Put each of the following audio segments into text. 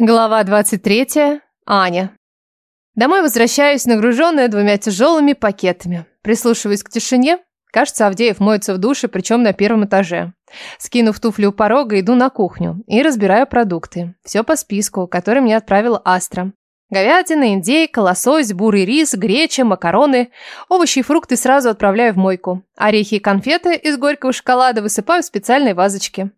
Глава 23. Аня. Домой возвращаюсь, нагруженная двумя тяжелыми пакетами. Прислушиваюсь к тишине. Кажется, Авдеев моется в душе, причем на первом этаже. Скинув туфли у порога, иду на кухню и разбираю продукты. Все по списку, который мне отправила Астра. Говядина, индейка, лосось, бурый рис, греча, макароны. Овощи и фрукты сразу отправляю в мойку. Орехи и конфеты из горького шоколада высыпаю в специальные вазочки.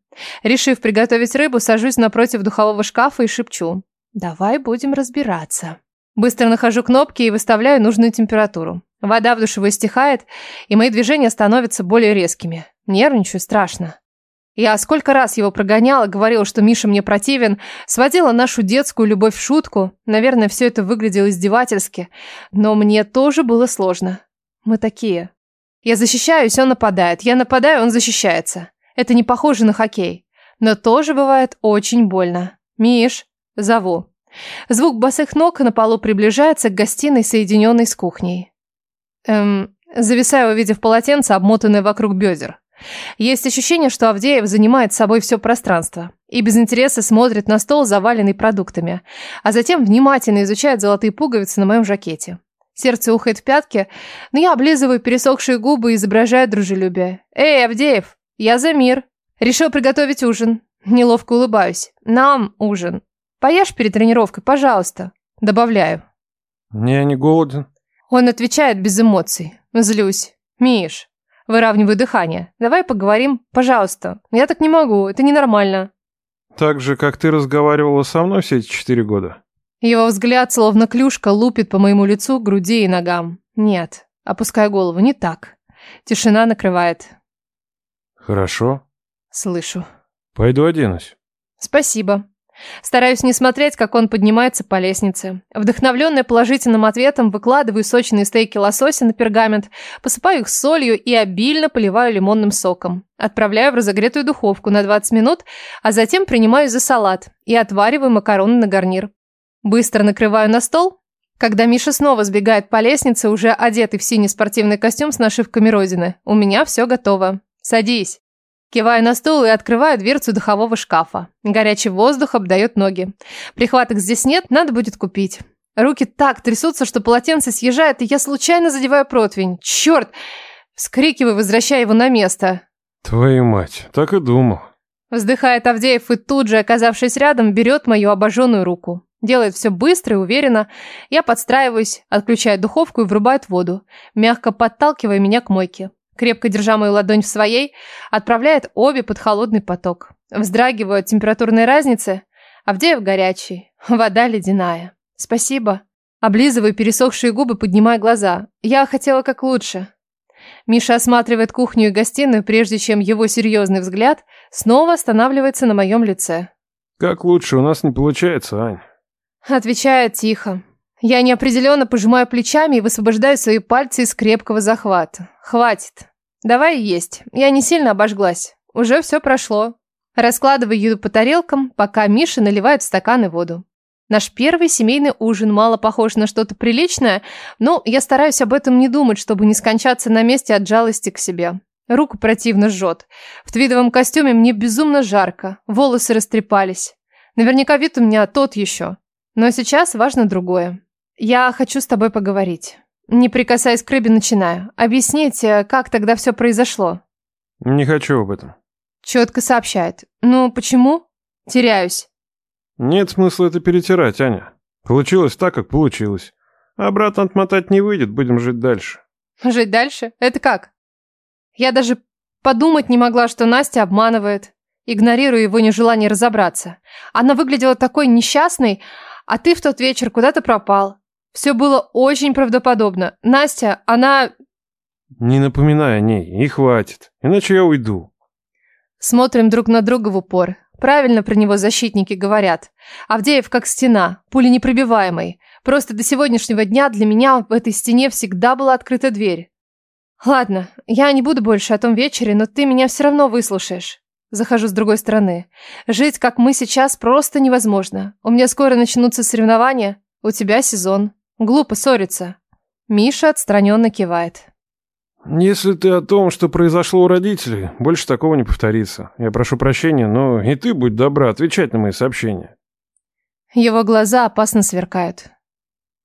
Решив приготовить рыбу, сажусь напротив духового шкафа и шепчу. «Давай будем разбираться». Быстро нахожу кнопки и выставляю нужную температуру. Вода в душевой стихает, и мои движения становятся более резкими. Нервничаю страшно. Я сколько раз его прогоняла, говорила, что Миша мне противен, сводила нашу детскую любовь в шутку. Наверное, все это выглядело издевательски, но мне тоже было сложно. Мы такие. Я защищаюсь, он нападает. Я нападаю, он защищается. Это не похоже на хоккей. Но тоже бывает очень больно. Миш, зову. Звук босых ног на полу приближается к гостиной, соединенной с кухней. Эм, зависаю, увидев полотенце, обмотанное вокруг бедер. Есть ощущение, что Авдеев занимает собой все пространство и без интереса смотрит на стол, заваленный продуктами, а затем внимательно изучает золотые пуговицы на моем жакете. Сердце ухает в пятки, но я облизываю пересохшие губы и изображаю дружелюбие. «Эй, Авдеев, я за мир. Решил приготовить ужин. Неловко улыбаюсь. Нам ужин. Поешь перед тренировкой, пожалуйста». Добавляю. «Не, не голоден». Он отвечает без эмоций. Злюсь. «Миш, Выравниваю дыхание. Давай поговорим, пожалуйста. Я так не могу, это ненормально. Так же, как ты разговаривала со мной все эти четыре года? Его взгляд, словно клюшка, лупит по моему лицу, груди и ногам. Нет, опускаю голову, не так. Тишина накрывает. Хорошо. Слышу. Пойду оденусь. Спасибо. Стараюсь не смотреть, как он поднимается по лестнице. Вдохновленная положительным ответом, выкладываю сочные стейки лосося на пергамент, посыпаю их солью и обильно поливаю лимонным соком. Отправляю в разогретую духовку на 20 минут, а затем принимаюсь за салат и отвариваю макароны на гарнир. Быстро накрываю на стол. Когда Миша снова сбегает по лестнице, уже одетый в синий спортивный костюм с нашивками Родины, у меня все готово. Садись. Киваю на стул и открываю дверцу духового шкафа. Горячий воздух обдает ноги. Прихваток здесь нет, надо будет купить. Руки так трясутся, что полотенце съезжает, и я случайно задеваю противень. Черт! Вскрикиваю, возвращая его на место. Твою мать, так и думал. Вздыхает Авдеев и тут же, оказавшись рядом, берет мою обожженную руку. Делает все быстро и уверенно. Я подстраиваюсь, отключаю духовку и врубает воду, мягко подталкивая меня к мойке крепко держа мою ладонь в своей, отправляет обе под холодный поток. Вздрагиваю от температурной разницы. Авдеев горячий, вода ледяная. Спасибо. Облизываю пересохшие губы, поднимая глаза. Я хотела как лучше. Миша осматривает кухню и гостиную, прежде чем его серьезный взгляд снова останавливается на моем лице. «Как лучше? У нас не получается, Ань». Отвечает тихо. Я неопределенно пожимаю плечами и высвобождаю свои пальцы из крепкого захвата. Хватит. Давай есть. Я не сильно обожглась. Уже все прошло. Раскладываю еду по тарелкам, пока Миша наливает в стаканы воду. Наш первый семейный ужин мало похож на что-то приличное, но я стараюсь об этом не думать, чтобы не скончаться на месте от жалости к себе. Руку противно жжет. В твидовом костюме мне безумно жарко, волосы растрепались. Наверняка вид у меня тот еще. Но сейчас важно другое. Я хочу с тобой поговорить. Не прикасаясь к рыбе, начинаю. Объясните, как тогда все произошло? Не хочу об этом. Четко сообщает. Ну, почему? Теряюсь. Нет смысла это перетирать, Аня. Получилось так, как получилось. Обратно отмотать не выйдет, будем жить дальше. Жить дальше? Это как? Я даже подумать не могла, что Настя обманывает. Игнорирую его нежелание разобраться. Она выглядела такой несчастной, а ты в тот вечер куда-то пропал. Все было очень правдоподобно. Настя, она... Не напоминай о ней, и хватит, иначе я уйду. Смотрим друг на друга в упор. Правильно про него защитники говорят. Авдеев как стена, пуленепробиваемый. Просто до сегодняшнего дня для меня в этой стене всегда была открыта дверь. Ладно, я не буду больше о том вечере, но ты меня все равно выслушаешь. Захожу с другой стороны. Жить, как мы сейчас, просто невозможно. У меня скоро начнутся соревнования, у тебя сезон. Глупо ссориться. Миша отстраненно кивает. Если ты о том, что произошло у родителей, больше такого не повторится. Я прошу прощения, но и ты будь добра отвечать на мои сообщения. Его глаза опасно сверкают.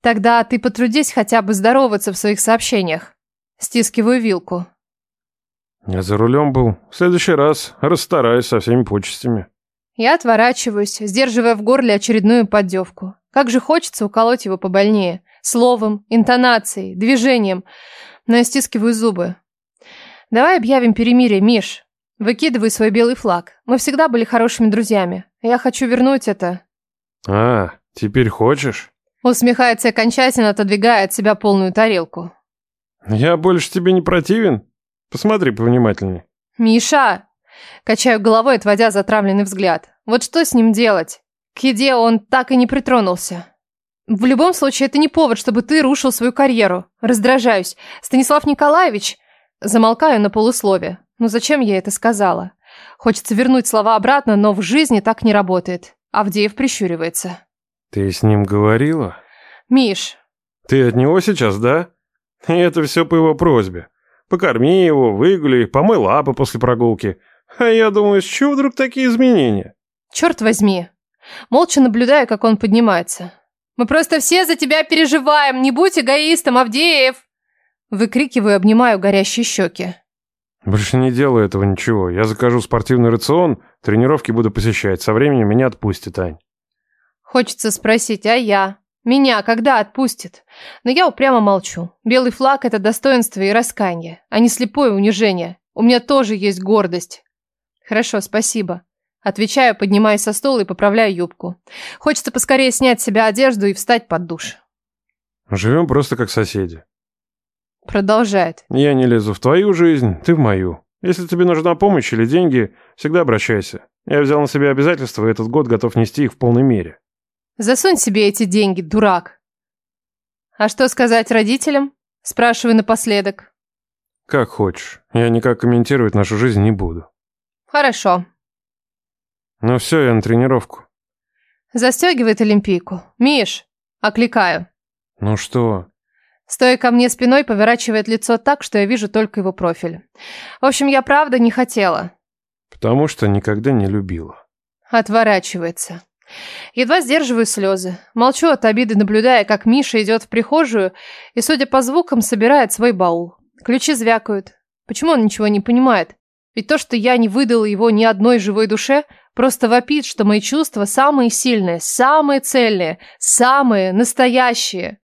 Тогда ты потрудись хотя бы здороваться в своих сообщениях. Стискиваю вилку. Я за рулем был. В следующий раз расстараюсь со всеми почестями. Я отворачиваюсь, сдерживая в горле очередную поддевку. Как же хочется уколоть его побольнее. Словом, интонацией, движением. Но я стискиваю зубы. Давай объявим перемирие, Миш. Выкидывай свой белый флаг. Мы всегда были хорошими друзьями. Я хочу вернуть это. А, теперь хочешь? Усмехается и окончательно отодвигая от себя полную тарелку. Я больше тебе не противен? Посмотри повнимательней. Миша! Качаю головой, отводя затравленный взгляд. Вот что с ним делать? К еде он так и не притронулся. В любом случае, это не повод, чтобы ты рушил свою карьеру. Раздражаюсь. Станислав Николаевич... Замолкаю на полуслове. Ну зачем я это сказала? Хочется вернуть слова обратно, но в жизни так не работает. Авдеев прищуривается. Ты с ним говорила? Миш. Ты от него сейчас, да? И это все по его просьбе. Покорми его, выгули, помой лапы после прогулки. А я думаю, с чего вдруг такие изменения? Черт возьми. Молча наблюдаю, как он поднимается. Мы просто все за тебя переживаем. Не будь эгоистом, Авдеев. Выкрикиваю, обнимаю горящие щеки. Больше не делаю этого ничего. Я закажу спортивный рацион, тренировки буду посещать. Со временем меня отпустит, Ань. Хочется спросить, а я? Меня когда отпустит? Но я упрямо молчу. Белый флаг – это достоинство и раскаяние, а не слепое унижение. У меня тоже есть гордость. Хорошо, спасибо. Отвечаю, поднимаясь со стола и поправляю юбку. Хочется поскорее снять с себя одежду и встать под душ. Живем просто как соседи. Продолжает. Я не лезу в твою жизнь, ты в мою. Если тебе нужна помощь или деньги, всегда обращайся. Я взял на себя обязательства и этот год готов нести их в полной мере. Засунь себе эти деньги, дурак. А что сказать родителям? Спрашиваю напоследок. Как хочешь. Я никак комментировать нашу жизнь не буду. Хорошо. Ну все, я на тренировку. Застегивает Олимпийку. Миш, окликаю. Ну что? Стоя ко мне спиной, поворачивает лицо так, что я вижу только его профиль. В общем, я правда не хотела. Потому что никогда не любила. Отворачивается. Едва сдерживаю слезы. Молчу от обиды, наблюдая, как Миша идет в прихожую и, судя по звукам, собирает свой баул. Ключи звякают. Почему он ничего не понимает? Ведь то, что я не выдала его ни одной живой душе, просто вопит, что мои чувства самые сильные, самые цельные, самые настоящие.